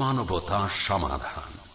মানবতা সমাধান।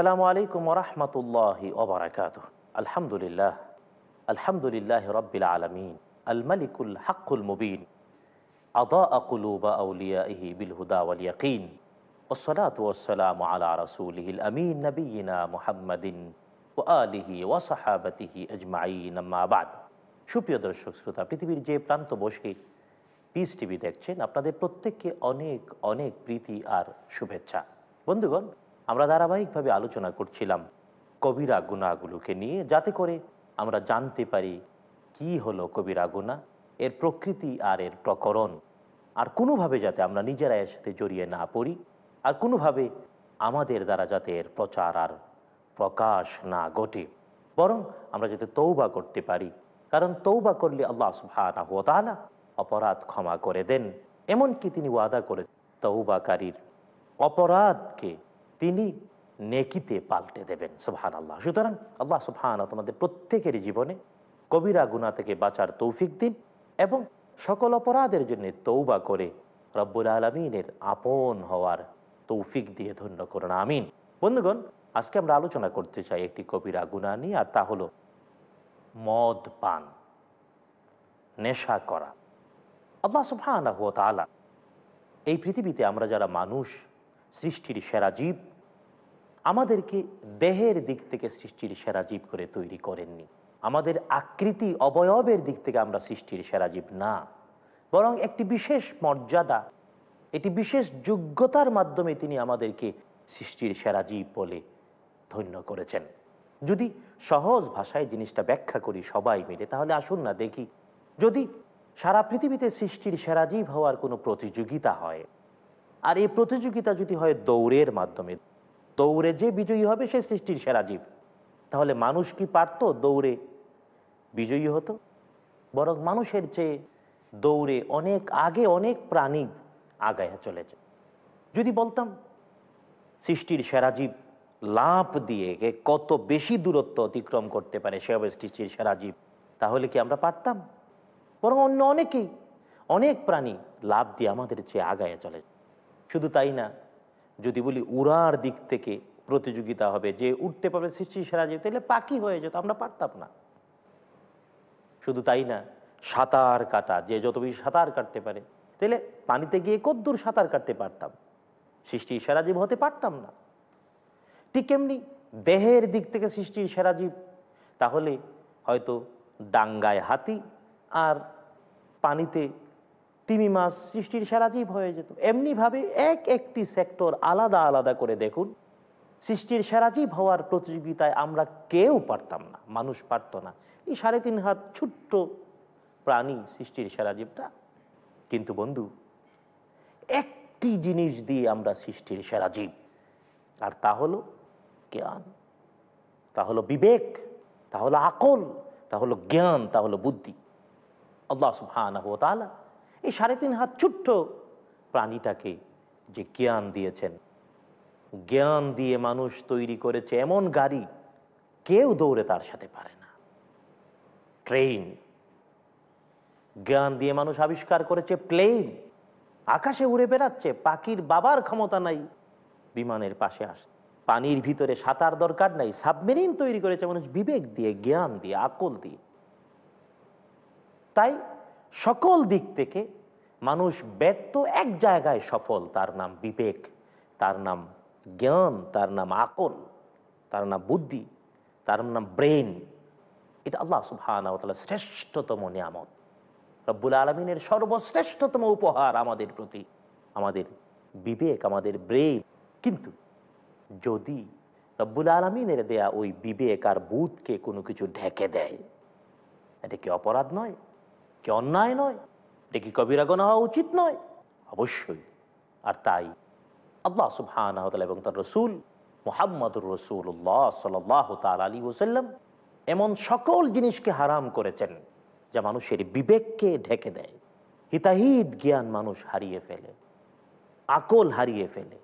আসসালামু আলাইকুম ওরহমতুল্লাহি ওবরাকাত আলহামদুলিল্লাহ আলহামদুলিল্লাহ রব্বিল আলমিন আল মালিকুল হাক্কুল মুবিন আদা আকুলুবা আউলিয়াহি বিল হুদা ওয়াল ইয়াকিন والصلاة والسلام على رسوله الأمين نبينا محمد وآله وصحابته أجمعين أما بعد সুপ্রিয় দর্শক শ্রোতা পৃথিবীর যে প্রান্ত বসে পিস টিভি দেখছেন আপনাদের প্রত্যেককে অনেক অনেক প্রীতি আর শুভেচ্ছা বন্ধুগণ আমরা ধারাবাহিকভাবে আলোচনা করছিলাম কবিরা গুণাগুলোকে নিয়ে, যাতে করে আমরা জানতে পারি কি হলো কবিরা গুণা, এর প্রকৃতি আর এর প্রকরণ, আর কোনোভাবে যাতে আমরা নিজেরা এর সাথে জড়িয়ে না পড়ি, আর কোনোভাবে আমাদের দ্বারা যাতে এর প্রচার আর প্রকাশ না ঘটে। বরং আমরা যাতে তৌবা করতে পারি, কারণ তৌবা করলে আল্লাহ সুবাহ অপরাধ ক্ষমা করে দেন। এমনকি তিনি ওয়াদা করে তৌবাকারীর অপরাধকে তিনি নেকিতে পাল্টে দেবেন সুবহান আল্লাহ সুতরাং আল্লাহ সুবহান তোমাদের প্রত্যেকের জীবনে কবিরা গুণা থেকে বাঁচার তৌফিক দিন এবং সকল অপরাধের জন্য তৌবা করে রব্বুল আলমিনের আপন হওয়ার তৌফিক দিয়ে ধন্য করুন, আমিন। বন্ধুগণ, আজকে আমরা আলোচনা করতে চাই একটি কবিরা গুণা নিয়ে, আর তা হলো মদ পান, নেশা করা। আল্লাহ সুবহান এই পৃথিবীতে আমরা যারা মানুষ, সৃষ্টির সেরা জীব আমাদেরকে দেহের দিক থেকে সৃষ্টির সেরা জীব করে তৈরি করেননি। আমাদের আকৃতি অবয়বের দিক থেকে আমরা সৃষ্টির সেরা জীব না। বরং একটি বিশেষ মর্যাদা এটি বিশেষ যোগ্যতার মাধ্যমে তিনি আমাদেরকে সৃষ্টির সেরা জীব বলে ধন্য করেছেন। যদি সহজ ভাষায় জিনিসটা ব্যাখ্যা করি সবাই মিলে, তাহলে আসুন না দেখি, যদি সারা পৃথিবীতে সৃষ্টির সেরা জীব হওয়ার কোনো প্রতিযোগিতা হয়, আর এই প্রতিযোগিতা যদি হয় দৌড়ের মাধ্যমে দৌড়ে যে বিজয়ী হবে সে সৃষ্টির সেরা জীব। তাহলে মানুষ কি পারত দৌড়ে বিজয়ী হতো? বরং মানুষের চেয়ে দৌড়ে অনেক আগে অনেক প্রাণী আগায়া চলেছে। যদি বলতাম, সৃষ্টির সেরা জীব লাভ দিয়ে কত বেশি দূরত্ব অতিক্রম করতে পারে সে হবে সৃষ্টির সেরা জীব, তাহলে কি আমরা পারতাম? বরং অন্য অনেকেই অনেক প্রাণী লাভ দিয়ে আমাদের চেয়ে আগায় চলে শুধু তাই না যদি বলি উড়ার দিক থেকে প্রতিযোগিতা হবে, যে উঠতে পারবে সৃষ্টি সেরা যে, তাহলে পাখি হয়ে যেত, আমরা পারতাম না। শুধু তাই না, সাঁতার কাটা, যে যত বেশি সাঁতার কাটতে পারে, তাহলে পানিতে গিয়ে কদ্দূর সাঁতার কাটতে পারতাম। সৃষ্টি সেরা জীব হতে পারতাম না। ঠিক এমনি দেহের দিক থেকে সৃষ্টির সেরা জীব, তাহলে হয়তো ডাঙ্গায় হাতি আর পানিতে তিমি মাছ সৃষ্টির সেরা জীব হয়ে যেত। এমনিভাবে এক একটি সেক্টর আলাদা আলাদা করে দেখুন। সৃষ্টির সেরা জীব হওয়ার প্রতিযোগিতায় আমরা কেউ পারতাম না, মানুষ পারত না। এই সাড়ে তিন হাত ছোট্ট প্রাণী সৃষ্টির সেরা জীবটা। কিন্তু বন্ধু, একটি জিনিস দিয়ে আমরা সৃষ্টির সেরা জীব, আর তা হলো জ্ঞান। তা হলো বিবেক, তা হলো আকল, তা হলো জ্ঞান, তা হলো বুদ্ধি। আল্লাহ সুহান এই সাড়ে তিন হাত ছোট্ট প্রাণীটাকে যে জ্ঞান দিয়েছেন, জ্ঞান দিয়ে মানুষ তৈরি করেছে এমন গাড়ি কেউ দৌড়ে তার সাথে পারে না। ট্রেন, জ্ঞান দিয়ে মানুষ আবিষ্কার করেছে প্লেন, আকাশে উড়ে বেড়াচ্ছে, পাখির বাবার ক্ষমতা নাই, বিমানের পাশে আস, পানির ভিতরে সাঁতার দরকার নাই, সাবমেরিন তৈরি করেছে মানুষ বিবেক দিয়ে, জ্ঞান দিয়ে, আকল দিয়ে। তাই সকল দিক থেকে মানুষ ব্যর্থ এক জায়গায় সফল, তার নাম বিবেক, তার নাম জ্ঞান, তার নাম আকল, তার নাম বুদ্ধি, তার নাম ব্রেন এটা আল্লাহ সুহান শ্রেষ্ঠতম নিয়ামত। রব্বুল আলমিনের সর্বশ্রেষ্ঠতম উপহার আমাদের প্রতি, আমাদের বিবেক, আমাদের ব্রেন কিন্তু যদি রব্বুল আলমিনের দেয়া ওই বিবেক আর বুধকে কোনো কিছু ঢেকে দেয়, এটা কি অপরাধ নয়? কি অন্যায় নয়, এটা কি কবিরাগনা হওয়া উচিত নয়? অবশ্যই। আর তাই আল্লাহ সুবহান এবং তার রসুল মোহাম্মদুর রসুল্লাহ সাল্লাহ তাল আলী ওসাল্লাম এমন সকল জিনিসকে হারাম করেছেন যা মানুষের বিবেককে ঢেকে দেয়। হিতাহিত জ্ঞান মানুষ হারিয়ে ফেলে, আকল হারিয়ে ফেলে,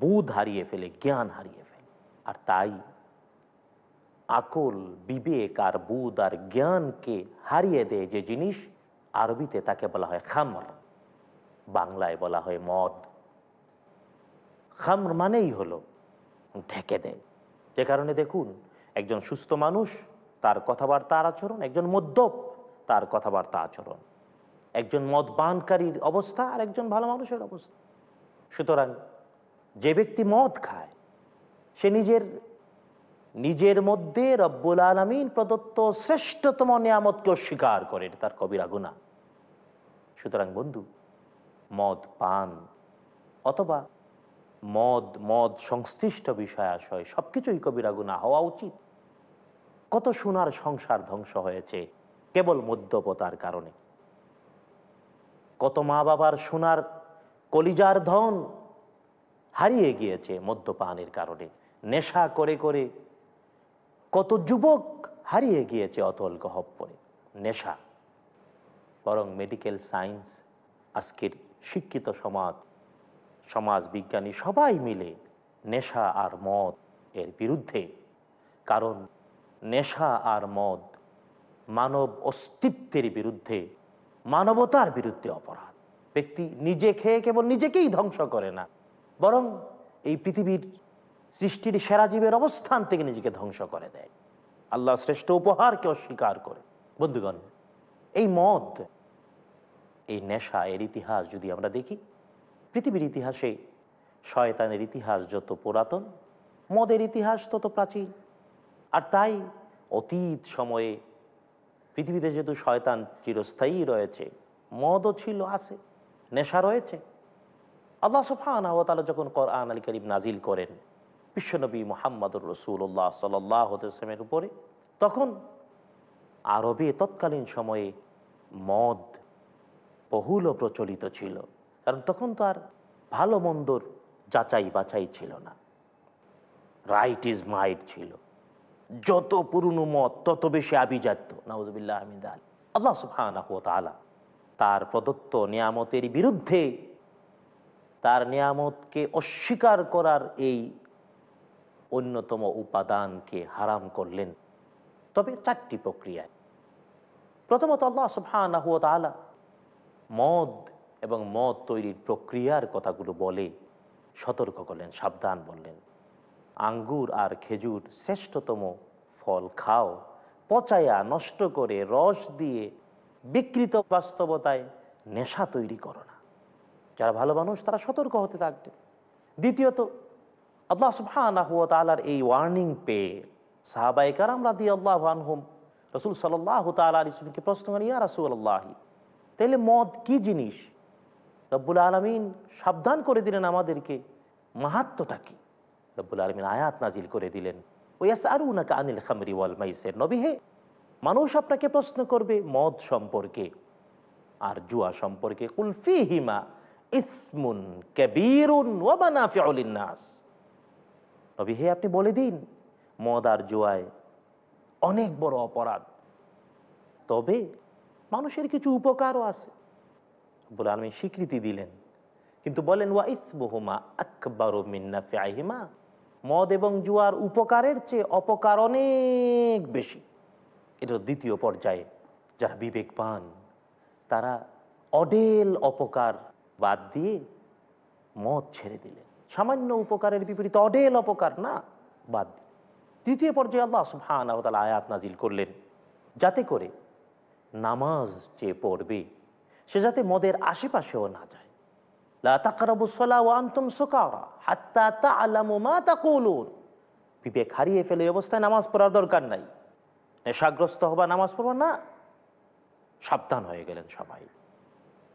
বুধ হারিয়ে ফেলে, জ্ঞান হারিয়ে ফেলে। আর তাই আকল, বিবেক আর বুধ আর জ্ঞানকে হারিয়ে দেয় যে জিনিস, আরবিতে তাকে বলা হয় খামর। বাংলায় বলা হয় মদ। খামর মানেই হলো ঢেকে দেয়। যে কারণে দেখুন, একজন সুস্থ মানুষ, তার কথাবার্তার আচরণ, একজন মদ্যপ, তার কথাবার্তা আচরণ। একজন মদ পানকারীর অবস্থা আর একজন ভালো মানুষের অবস্থা। সুতরাং যে ব্যক্তি মদ খায়, সে নিজের নিজের মধ্যে রব্বুল আলমিন প্রদত্ত শ্রেষ্ঠতম নিয়ামতকে অস্বীকার করে, এটা তার কবিরা গুণা সুতরাং বন্ধু, মদ পান অথবা মদ মদ সংশ্লিষ্ট বিষয় আশয়, সবকিছুই কবিরা গুণা হওয়া উচিত। কত সোনার সংসার ধ্বংস হয়েছে কেবল মদ্যপতার কারণে। কত মা বাবার সোনার কলিজার ধন হারিয়ে গিয়েছে মদ্যপানের কারণে। নেশা করে করে কত যুবক হারিয়ে গিয়েছে অতল গহব্বরে? নেশা, বরং মেডিকেল সায়েন্স আজকের শিক্ষিত সমাজ সমাজ বিজ্ঞানী সবাই মিলে নেশা আর মদ এর বিরুদ্ধে। কারণ নেশা আর মদ মানব অস্তিত্বের বিরুদ্ধে, মানবতার বিরুদ্ধে অপরাধ। ব্যক্তি নিজে খেয়ে কেবল নিজেকেই ধ্বংস করে না, বরং এই পৃথিবীর সৃষ্টির সেরা জীবের অবস্থান থেকে নিজেকে ধ্বংস করে দেয়। আল্লাহ শ্রেষ্ঠ উপহারকে অস্বীকার করে। বন্ধুগণ, এই মদ, এই নেশা, এর ইতিহাস যদি আমরা দেখি, পৃথিবীর ইতিহাসে শয়তানের ইতিহাস যত পুরাতন, মদের ইতিহাস তত প্রাচীন। আর তাই অতীত সময়ে পৃথিবীতে যেহেতু শয়তান চিরস্থায়ী রয়েছে, মদও ছিল, আছে, নেশা রয়েছে। আল্লাহ সুফানা ও তালা যখন কোরআন আলী করিম নাজিল করেন বিশ্বনবী মোহাম্মদুর রসুল্লাহ সাল্লামের উপরে, তখন আরবে তৎকালীন সময়ে মদ বহুল প্রচলিত ছিল, কারণ তখন তো আর ভালো মন্দর যাচাই বাছাই ছিল না। রাইট ইজ মাইট ছিল। যত পুরনো মত তত বেশি আভিজাত্য, নাউজবিল্লাহ আহমিদ আল আল্লাহ সুফানাহ তালা তার প্রদত্ত নিয়ামতের বিরুদ্ধে তার নিয়ামতকে অস্বীকার করার এই অন্যতম উপাদানকে হারাম করলেন। তবে চারটি প্রক্রিয়ায়। প্রথমত আল্লাহ সুফানাহ তালা মদ এবং মদ তৈরির প্রক্রিয়ার কথাগুলো বলে, সতর্ক করলেন, সাবধান বললেন। আঙ্গুর আর খেজুর শ্রেষ্ঠতম ফল খাও, পচায়া নষ্ট করে রস দিয়ে বিকৃত বাস্তবতায় নেশা তৈরি করো না। যারা ভালো মানুষ, তারা সতর্ক হতে থাকবে। দ্বিতীয়ত আল্লাহ তাআলার এই ওয়ার্নিং পেয়ে সাহাবায়ে কারাম রাদিয়াল্লাহু আনহুম রাসূল সাল্লাল্লাহু তাআলা প্রশ্ন করেন, ইয়া রাসূলুল্লাহ তাহলে মদ কি জিনিস? রব্বুল আলমিন সাবধান করে দিলেন আমাদেরকে। মাহাত্মটা কি? রব্বুল আলমিন আয়াত নাজিল করে দিলেন ওয়াস আরু নাকা আনিল খামরি ওয়াল মাইসের। নবী হে, মানুষ আপনাকে প্রশ্ন করবে মদ সম্পর্কে আর জুয়া সম্পর্কে। কুলফি হিমা ইসমুন কবিরুন নাস। নবী হে আপনি বলে দিন, মদ আর জুয়ায় অনেক বড় অপরাধ। তবে মানুষের কিছু উপকারও আছে। বলে আলমী স্বীকৃতি দিলেন। কিন্তু বলেন, ওয়া ইসমুহুমা আকবর মিন্নাফিমা মদ এবং জুয়ার উপকারের চেয়ে অপকার অনেক বেশি। এটা দ্বিতীয় পর্যায়ে। যারা বিবেক পান, তারা অডেল অপকার বাদ দিয়ে মদ ছেড়ে দিলেন। সামান্য উপকারের বিপরীতে অডেল অপকার, না, বাদ তৃতীয় পর্যায়ে আল্লাহ সুবহান আয়াত নাজিল করলেন, যাতে করে নামাজ যে পড়বে, সে যাতে মদের আশেপাশেও না যায়। বিবেক হারিয়ে ফেলে অবস্থায় নামাজ পড়ার দরকার নাই। নেশাগ্রস্ত হবা, নামাজ পড়বা, না, সাবধান হয়ে গেলেন সবাই।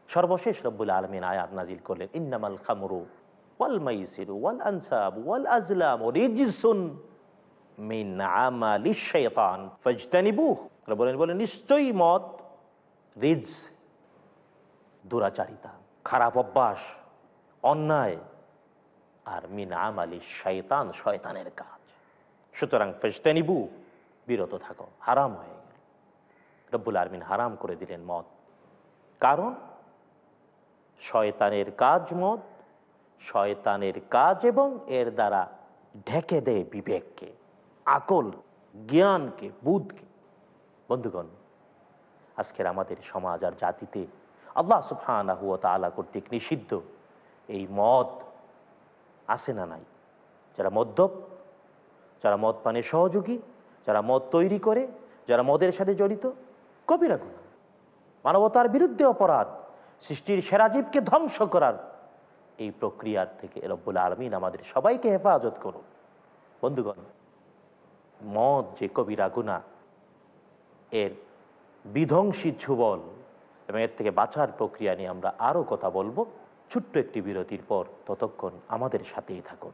সর্বশেষ রব্বুল আলমিন আয়াত নাজিল করলেন, ইন্নামাল খামরু ওয়াল মাইসিরু বলেন নিশ্চয়ই মত রিজ দুরাচারিতা খারাপ অভ্যাস অন্যায় আর মিন আমালি শয়তান শয়তানের কাজ সুতরাং ফেস্তানিবু বিরত থাকো হারাম হয়ে গেল রব্বুল আরমিন হারাম করে দিলেন মদ কারণ শয়তানের কাজ মদ শয়তানের কাজ এবং এর দ্বারা ঢেকে দেয় বিবেককে আকল জ্ঞানকে, বুধকে। বন্ধুগণ, আজকের আমাদের সমাজ আর জাতিতে আল্লাহ সুফানা হুয়া তালা কর্তৃক নিষিদ্ধ এই মদ আছে না নাই? যারা মদ্যপ যারা মদ পানের সহযোগী, যারা মদ তৈরি করে, যারা মদের সাথে জড়িত, কবিরা গুণ। মানবতার বিরুদ্ধে অপরাধ, সৃষ্টির সেরাজীবকে ধ্বংস করার এই প্রক্রিয়ার থেকে রব্বুল আলমিন আমাদের সবাইকে হেফাজত করুন বন্ধুগণ, মদ যে কবিরা গুণা এর বিধ্বংসী ছুবল এবং এর থেকে বাঁচার প্রক্রিয়া নিয়ে আমরা আরও কথা বলব ছোট্ট একটি বিরতির পর ততক্ষণ আমাদের সাথেই থাকুন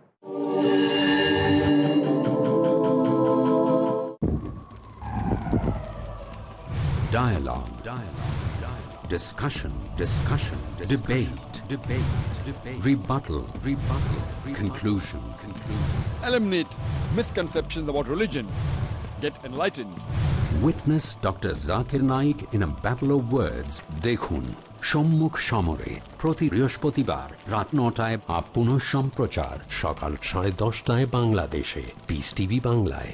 Dialogue. Dialogue. Dialogue. Discussion. Discussion. Debate. Debate. Debate. Rebuttal. Rebuttal. rebuttal Conclusion. Conclusion. Eliminate misconceptions about religion. Get enlightened. Witness Dr. Zakir Naik in a battle of words. দেখুন সম্মুখ সমরে প্রতি বৃহস্পতিবার রাত নটায় বা পুনঃ সম্প্রচার সকাল সাড়ে দশটায় বাংলাদেশে পিস টিভি বাংলায়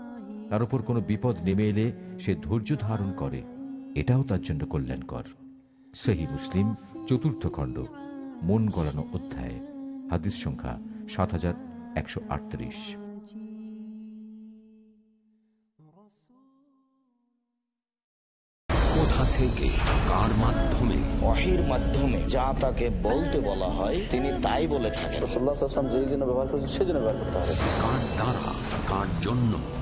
তার উপর কোনো বিপদ নেমে এলে সে ধৈর্য ধারণ করে। এটাও তার জন্য কল্যাণকর। সেহী মুসলিম চতুর্থ খণ্ড মন গলানো অধ্যায় হাদিস সংখ্যা সাত হাজার একশো আটত্রিশ। কোথা থেকে কার মাধ্যমে? মাধ্যমে যা তাকে বলতে বলা হয় তিনি তাই বলে থাকেন। রসুল্লাহাম যেই জন্য ব্যবহার করেছেন সেই জন্য ব্যবহার করতে হবে। কার দ্বারা কার জন্য?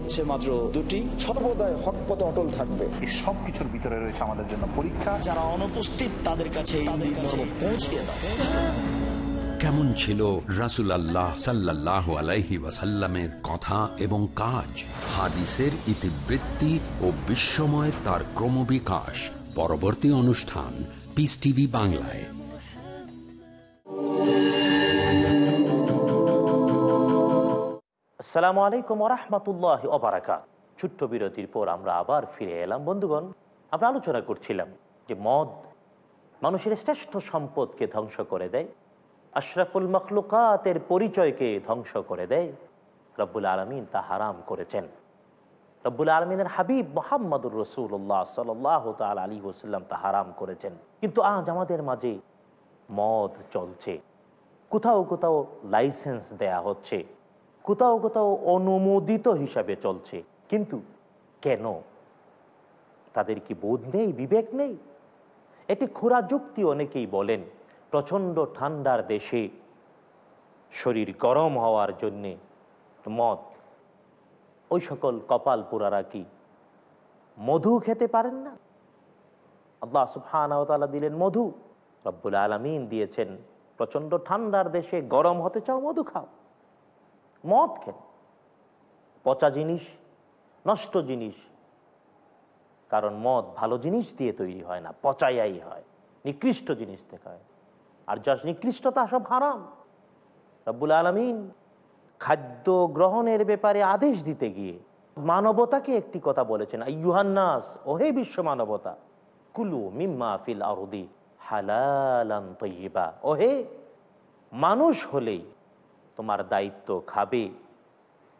হচ্ছে মাত্র দুটি। সর্বদাই হকপথে অটল থাকবে। এই সব কিছুর ভিতরে রয়েছে আমাদের জন্য পরীক্ষা। যারা অনুপস্থিত তাদের কাছে এই পৌঁছিয়ে দাও। কেমন ছিল রাসুল আল্লাহ সাল্লাহ আলাইহি ওয়াসাল্লামের কথা এবং কাজ? হাদিসের ইতিবৃত্তি ও বিশ্বময় তার ক্রমবিকাশ। পরবর্তী অনুষ্ঠান পিস টিভি বাংলায়। আসসালামু আলাইকুম রহমতুল্লাহ অবরাকাত ছোট্ট বিরতির পর আমরা আবার ফিরে এলাম। বন্ধুগণ, আমরা আলোচনা করছিলাম যে মদ মানুষের শ্রেষ্ঠ সম্পদকে ধ্বংস করে দেয়, আশরাফুল মখলুকাতের পরিচয়কে ধ্বংস করে দেয়, রব্বুল আলমিন তা হারাম করেছেন। রব্বুল আলমিনের হাবিব মোহাম্মদুর রসুল্লাহ সাল্লাহ তাল আলী ওসাল্লাম তা হারাম করেছেন। কিন্তু আজ আমাদের মাঝে মদ চলছে। কোথাও কোথাও লাইসেন্স দেয়া হচ্ছে। কোথাও কোথাও অনুমোদিত হিসাবে চলছে। কিন্তু কেন? তাদের কি বোধ নেই? বিবেক নেই? এটি খোরা যুক্তি অনেকেই বলেন, প্রচণ্ড ঠান্ডার দেশে শরীর গরম হওয়ার জন্যে মদ। ওই সকল কপাল পুরারা কি মধু খেতে পারেন না? আল্লাহ সুফানা দিলেন মধু। রব্বুল আলমিন দিয়েছেন, প্রচণ্ড ঠান্ডার দেশে গরম হতে চাও মধু খাও। মদ খেন পচা জিনিস, নষ্ট জিনিস। কারণ মদ ভালো জিনিস দিয়ে তৈরি হয় না, পচাইয়াই হয়, নিকৃষ্ট জিনিস থেকে হয়। আর যা নিকৃষ্টতা সব হারাম। রব্বুল আলমিন খাদ্য গ্রহণের ব্যাপারে আদেশ দিতে গিয়ে মানবতাকে একটি কথা বলেছেন ইউহান্নাস ওহে বিশ্ব মানবতা, কুলু মিম্মা ফিল আরদি হালালান তৈবা ওহে মানুষ হলেই তোমার দায়িত্ব খাবে।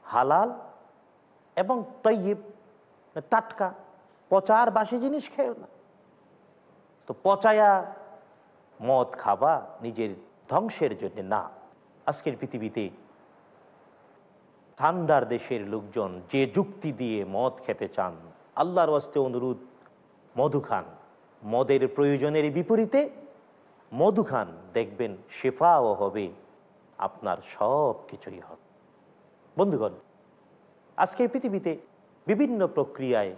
হালাল এবং তৈব টাটকা। পচার বাসি জিনিস খেয়েও না। তো পচায়া মদ খাবা নিজের ধ্বংসের জন্য না। আজকের পৃথিবীতে ঠান্ডার দেশের লোকজন যে যুক্তি দিয়ে মদ খেতে চান, আল্লাহর ওয়াস্তে অনুরোধ, মধু খান। মদের প্রয়োজনের বিপরীতে মধু খান। দেখবেন শেফাও হবে। আপনার সব কিছুই হবে। বন্ধুগণ আজকের পৃথিবীতে বিভিন্ন প্রক্রিয়ায়,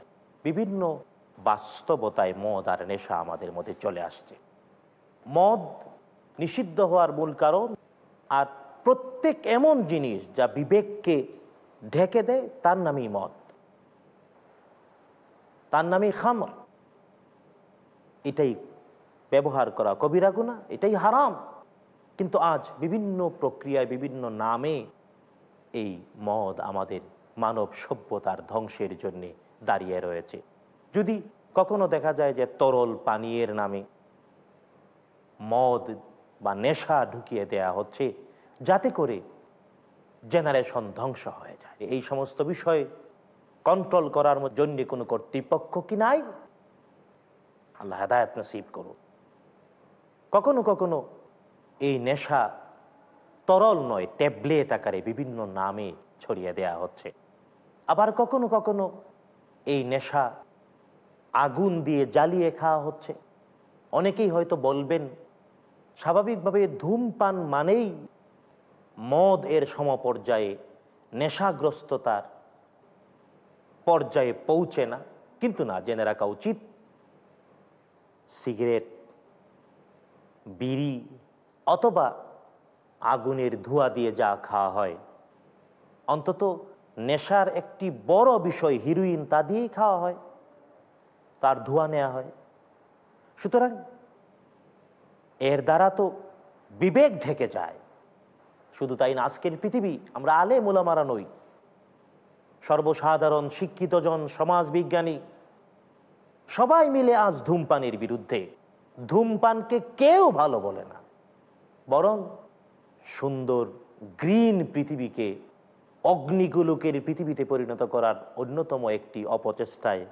বিভিন্ন বাস্তবতায় মদ আর নেশা আমাদের মধ্যে চলে আসছে। মদ নিষিদ্ধ হওয়ার মূল কারণ আর প্রত্যেক এমন জিনিস যা বিবেককে ঢেকে দেয়, তার নামই মদ। তার নামই খামর। এটাই ব্যবহার করা কবিরা গুণা এটাই হারাম। কিন্তু আজ বিভিন্ন প্রক্রিয়ায়, বিভিন্ন নামে এই মদ আমাদের মানব সভ্যতার ধ্বংসের জন্যে দাঁড়িয়ে রয়েছে। যদি কখনো দেখা যায় যে তরল পানীয়ের নামে মদ বা নেশা ঢুকিয়ে দেয়া হচ্ছে, যাতে করে জেনারেশন ধ্বংস হয়ে যায়। এই সমস্ত বিষয় কন্ট্রোল করার জন্য কোনো কর্তৃপক্ষ কি নাই? আল্লাহ হেদায়ত নসিব করুন। কখনো কখনো এই নেশা তরল নয়, ট্যাবলেট আকারে বিভিন্ন নামে ছড়িয়ে দেয়া হচ্ছে। আবার কখনো কখনো এই নেশা আগুন দিয়ে জ্বালিয়ে খাওয়া হচ্ছে। অনেকেই হয়তো বলবেন, স্বাভাবিকভাবে ধূমপান মানেই মদ এর সমপর্যায়ে নেশাগ্রস্ততার পর্যায়ে পৌঁছে না। কিন্তু না, জেনে রাখা উচিত, সিগারেট, বিড়ি অথবা আগুনের ধোঁয়া দিয়ে যা খাওয়া হয়। অন্তত নেশার একটি বড় বিষয় হিরোইন তা দিয়েই খাওয়া হয়, তার ধোঁয়া নেওয়া হয়। সুতরাং এর দ্বারা তো বিবেক ঢেকে যায়। শুধু তাই না, আজকের পৃথিবী আমরা আলে মোলামারা নই। সর্বসাধারণ শিক্ষিতজন সমাজবিজ্ঞানী, সবাই মিলে আজ ধূমপানের বিরুদ্ধে। ধূমপানকে কেউ ভালো বলে না। বরং সুন্দর, গ্রিন পৃথিবীকে অগ্নিগুলোকের পৃথিবীতে পরিণত করার অন্যতম একটি অপচেষ্টায়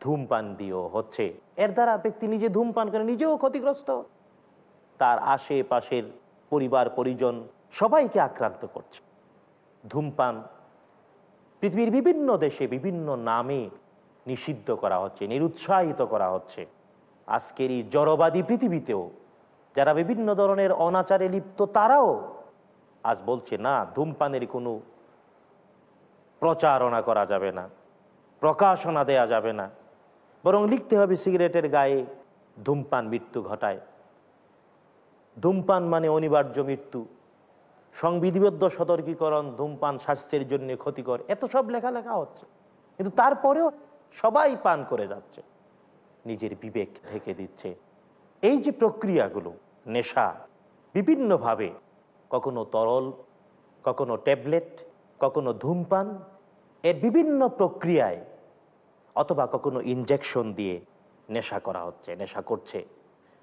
ধূমপান দিয়েও হচ্ছে। এর দ্বারা ব্যক্তি নিজে ধূমপান করে, নিজেও ক্ষতিগ্রস্ত। তার আশেপাশের পরিবার, পরিজন সবাইকে আক্রান্ত করছে। ধূমপান পৃথিবীর বিভিন্ন দেশে বিভিন্ন নামে নিষিদ্ধ করা হচ্ছে, নিরুৎসাহিত করা হচ্ছে। আজকের এই জড়বাদী পৃথিবীতেও যারা বিভিন্ন ধরনের অনাচারে লিপ্ত, তারাও আজ বলছে, না, ধূমপানের কোনো প্রচারণা করা যাবে না, প্রকাশনা দেয়া যাবে না। বরং লিখতে হবে, সিগারেটের গায়ে ধূমপান মৃত্যু ঘটায়। ধূমপান মানে অনিবার্য মৃত্যু। সংবিধিবদ্ধ সতর্কীকরণ ধূমপান স্বাস্থ্যের জন্য ক্ষতিকর। এত সব লেখা লেখা হচ্ছে। কিন্তু তারপরেও সবাই পান করে যাচ্ছে। নিজের বিবেক ঢেকে দিচ্ছে। এই যে প্রক্রিয়াগুলো নেশা বিভিন্নভাবে, কখনো তরল, কখনো ট্যাবলেট, কখনো ধূমপান, এর বিভিন্ন প্রক্রিয়ায় অথবা কখনো ইনজেকশন দিয়ে নেশা করা হচ্ছে, নেশা করছে।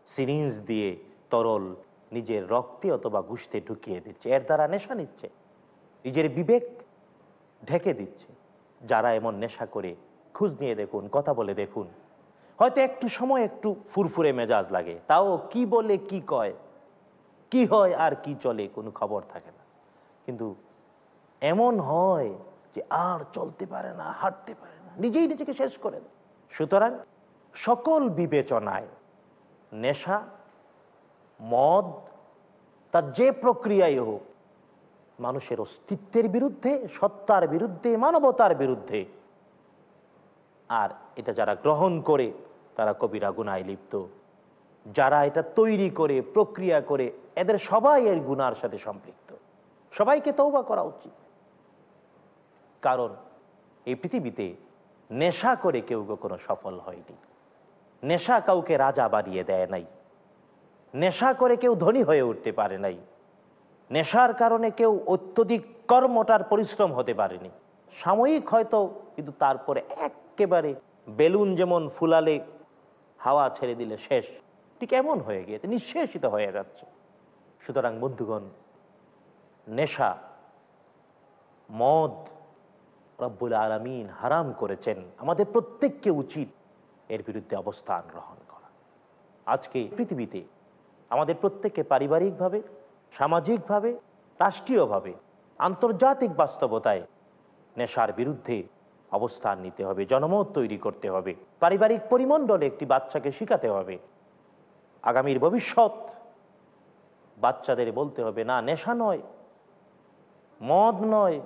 সিরিঞ্জ দিয়ে তরল নিজের রক্তে অথবা গুস্তে ঢুকিয়ে দিচ্ছে, এর দ্বারা নেশা নিচ্ছে, নিজের বিবেক ঢেকে দিচ্ছে। যারা এমন নেশা করে, খুঁজ নিয়ে দেখুন, কথা বলে দেখুন। হয়তো একটু সময় একটু ফুরফুরে মেজাজ লাগে। তাও কি বলে, কি কয়, কি হয় আর কি চলে কোনো খবর থাকে না। কিন্তু এমন হয় যে আর চলতে পারে না, হাঁটতে পারে না, নিজেই নিজেকে শেষ করে দেয়। সুতরাং সকল বিবেচনায় নেশা, মদ তার যে প্রক্রিয়াই হোক, মানুষের অস্তিত্বের বিরুদ্ধে, সত্তার বিরুদ্ধে, মানবতার বিরুদ্ধে, আর এটা যারা গ্রহণ করে তারা কবিরা গুনায় লিপ্ত। যারা এটা তৈরি করে, প্রক্রিয়া করে, এদের সবাই এর গুনার সাথে সম্পৃক্ত। সবাইকে তৌবা করা উচিত। কারণ এই পৃথিবীতে নেশা করে কেউ কখনো সফল হয়নি। নেশা কাউকে রাজা বানিয়ে দেয় নাই। নেশা করে কেউ ধনী হয়ে উঠতে পারে নাই। নেশার কারণে কেউ অত্যধিক কর্মটার পরিশ্রম হতে পারেনি। সাময়িক হয়তো, কিন্তু তারপরে একেবারে বেলুন যেমন ফুলালে হাওয়া ছেড়ে দিলে শেষ। ঠিক এমন হয়ে গিয়েছে নিঃশেষিত হয়ে যাচ্ছে। সুতরাং বন্ধুগণ, নেশা, মদ রব্বুল আলমিন হারাম করেছেন। আমাদের প্রত্যেককে উচিত এর বিরুদ্ধে অবস্থান গ্রহণ করা। আজকে পৃথিবীতে আমাদের প্রত্যেককে পারিবারিকভাবে, সামাজিকভাবে, রাষ্ট্রীয়ভাবে, আন্তর্জাতিক বাস্তবতায় নেশার বিরুদ্ধে অবস্থান নিতে হবে, জনমত তৈরি করতে হবে, পারিবারিক পরিমণ্ডলে একটি বাচ্চাকে শিখাতে হবে। আগামীর ভবিষ্যৎ, বাচ্চাদের বলতে হবে, না, নেশা নয়, মদ নয়,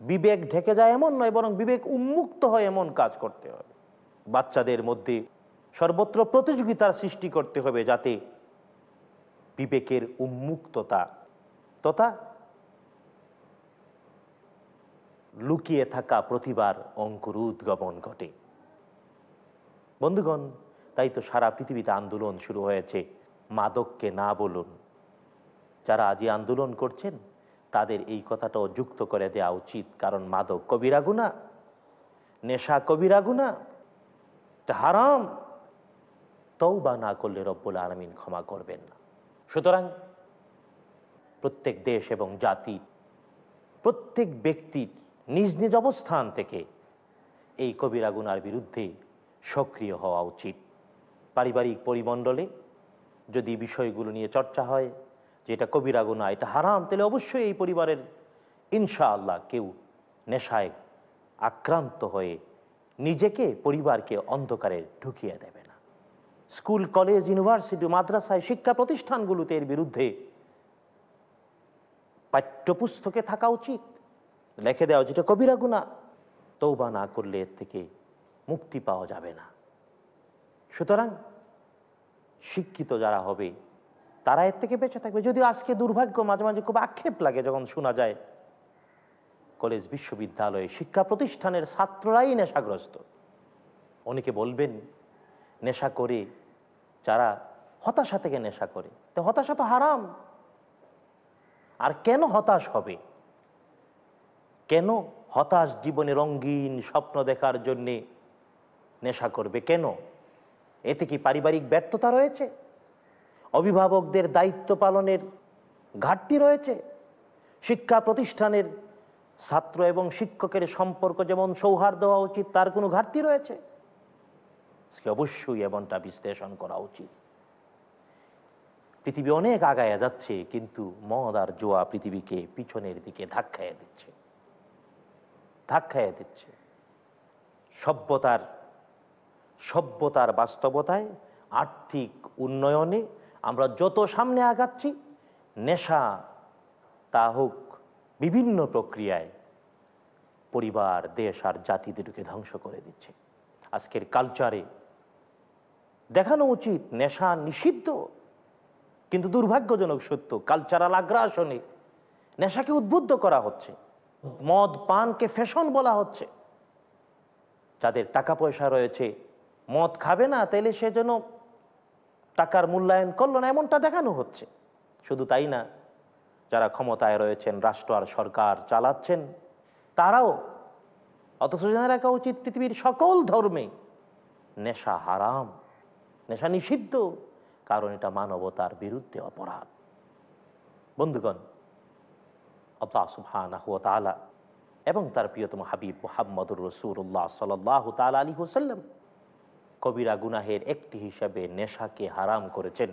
বিবেক ঢেকে যায় এমন নয়, বরং বিবেক উন্মুক্ত হয় এমন কাজ করতে হবে। বাচ্চাদের মধ্যে সর্বত্র প্রতিযোগিতার সৃষ্টি করতে হবে যাতে বিবেকের উন্মুক্ততা তথা লুকিয়ে থাকা প্রতিবার অঙ্কুর উদ্গমন ঘটে। বন্ধুগণ, তাই তো সারা পৃথিবীতে আন্দোলন শুরু হয়েছে। মাদককে না বলুন। যারা আজই আন্দোলন করছেন, তাদের এই কথাটাও যুক্ত করে দেওয়া উচিত। কারণ মাদক কবিরা গুণা নেশা কবিরা গুণা হারাম। তৌবা না করলে রব্বুল আলমিন ক্ষমা করবেন না। সুতরাং প্রত্যেক দেশ এবং জাতি, প্রত্যেক ব্যক্তির নিজ নিজ অবস্থান থেকে এই কবিরা গুনার বিরুদ্ধে সক্রিয় হওয়া উচিত। পারিবারিক পরিমণ্ডলে যদি বিষয়গুলো নিয়ে চর্চা হয় যে এটা কবিরা গুণা এটা হারাম, তাহলে অবশ্যই এই পরিবারের ইনশাআল্লাহ কেউ নেশায় আক্রান্ত হয়ে নিজেকে, পরিবারকে অন্ধকারে ঢুকিয়ে দেবে না। স্কুল, কলেজ, ইউনিভার্সিটি, মাদ্রাসায় শিক্ষা প্রতিষ্ঠানগুলোতে এর বিরুদ্ধে পাঠ্যপুস্তকে থাকা উচিত। লেখে দেওয়া যেটা কবিরা গুণা তৌবা না করলে এর থেকে মুক্তি পাওয়া যাবে না। সুতরাং শিক্ষিত যারা হবে, তারা এর থেকে বেঁচে থাকবে। যদিও আজকে দুর্ভাগ্য, মাঝে মাঝে খুব আক্ষেপ লাগে যখন শোনা যায়, কলেজ বিশ্ববিদ্যালয়ে শিক্ষা প্রতিষ্ঠানের ছাত্ররাই নেশাগ্রস্ত। অনেকে বলবেন, নেশা করে, যারা হতাশা থেকে নেশা করে। তো হতাশা তো হারাম। আর কেন হতাশ হবে? কেন হতাশ জীবনে রঙ্গিন স্বপ্ন দেখার জন্যে নেশা করবে? কেন? এতে কি পারিবারিক ব্যর্থতা রয়েছে? অভিভাবকদের দায়িত্ব পালনের ঘাটতি রয়েছে? শিক্ষা প্রতিষ্ঠানের ছাত্র এবং শিক্ষকের সম্পর্ক যেমন সৌহার্দ্য হওয়া উচিত, তার কোনো ঘাটতি রয়েছে? অবশ্যই এমনটা বিশ্লেষণ করা উচিত। পৃথিবী অনেক আগায় যাচ্ছে, কিন্তু মদ আর জোয়া পৃথিবীকে পিছনের দিকে ধাক্কায় দিচ্ছে। ধাক্কায় দিচ্ছে। সভ্যতার সভ্যতার বাস্তবতায় আর্থিক উন্নয়নে আমরা যত সামনে আগাচ্ছি, নেশা, তা হোক বিভিন্ন প্রক্রিয়ায় পরিবার, দেশ আর জাতিদেরকে ধ্বংস করে দিচ্ছে। আজকের কালচারে দেখানো উচিত, নেশা নিষিদ্ধ, কিন্তু দুর্ভাগ্যজনক সত্য, কালচারাল আগ্রাসনে নেশাকে উদ্বুদ্ধ করা হচ্ছে। মদ পানকে ফ্যাশন বলা হচ্ছে। যাদের টাকা পয়সা রয়েছে, মদ খাবে না, তাইলে সে যেন টাকার মূল্যায়ন করল না, এমনটা দেখানো হচ্ছে। শুধু তাই না, যারা ক্ষমতায় রয়েছেন, রাষ্ট্র আর সরকার চালাচ্ছেন, তারাও, অথচ জেনে রাখা উচিত, পৃথিবীর সকল ধর্মে নেশা হারাম, নেশা নিষিদ্ধ, কারণ এটা মানবতার বিরুদ্ধে অপরাধ। বন্ধুগণ আল্লাহ সুবহানাহ এবং তার প্রিয়তম হাবিব মুহাম্মদুর রসুল্লাহ সাল্লাহ তাল আলী হোসাল্লাম কবিরা গুনাহের একটি হিসাবে নেশাকে হারাম করেছেন।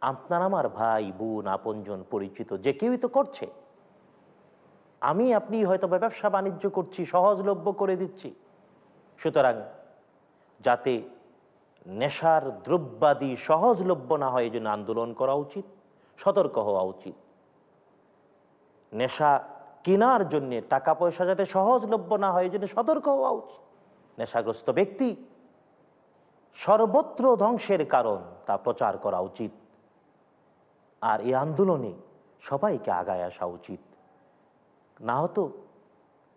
আপনার, আমার ভাই, বোন, আপনজন পরিচিত যে কেউই তো করছে। আমি, আপনি হয়তো ব্যবসা বাণিজ্য করছি, সহজলভ্য করে দিচ্ছি। সুতরাং যাতে নেশার দ্রব্যাদি সহজলভ্য না হয় এই জন্য আন্দোলন করা উচিত, সতর্ক হওয়া উচিত। নেশা কেনার জন্যে টাকা পয়সা যাতে সহজলভ্য না হয় জন্য সতর্ক হওয়া উচিত। নেশাগ্রস্ত ব্যক্তি সর্বত্র ধ্বংসের কারণ তা প্রচার করা উচিত। আর এই আন্দোলনে সবাইকে আগায় আসা উচিত। না হতো,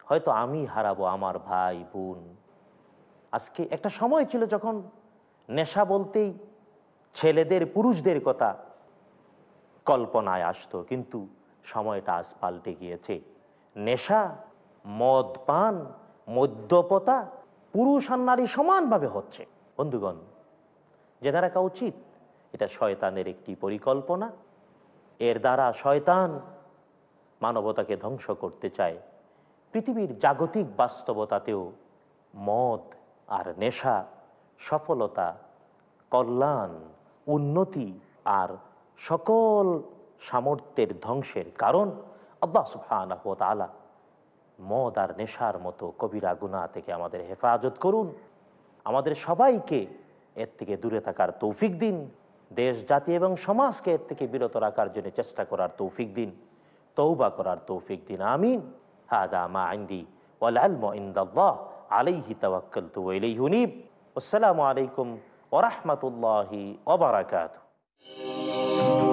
হয়তো আমি হারাবো আমার ভাই, বোন। আজকে একটা সময় ছিল যখন নেশা বলতেই ছেলেদের, পুরুষদের কথা কল্পনায় আসতো। কিন্তু সময়টা আজ পাল্টে গিয়েছে। নেশা, মদ পান, মদ্যপতা পুরুষ আর নারী সমানভাবে হচ্ছে। বন্ধুগণ জেনে রাখা উচিত, এটা শয়তানের একটি পরিকল্পনা। এর দ্বারা শয়তান মানবতাকে ধ্বংস করতে চায়। পৃথিবীর জাগতিক বাস্তবতাতেও মদ আর নেশা, সফলতা, কল্যাণ, উন্নতি আর সকল সামর্থ্যের ধ্বংসের কারণ আল্লাহ সুবহানাহু ওয়া তাআলা মদ আর নেশার মতো কবিরা গুনাহ থেকে আমাদের হেফাজত করুন। আমাদের সবাইকে এর থেকে দূরে থাকার তৌফিক দিন। দেশ, জাতি এবং সমাজকে এর থেকে বিরত রাখার জন্য চেষ্টা করার তৌফিক দিন। তৌবা করার তৌফিক দিন। আমিন। হাদা মা আইন্দি ওয়াল ইলমু ইনদাল্লাহ আলাইহি উনীব। আসসালামু আলাইকুম ওয়া রাহমাতুল্লাহি ওয়া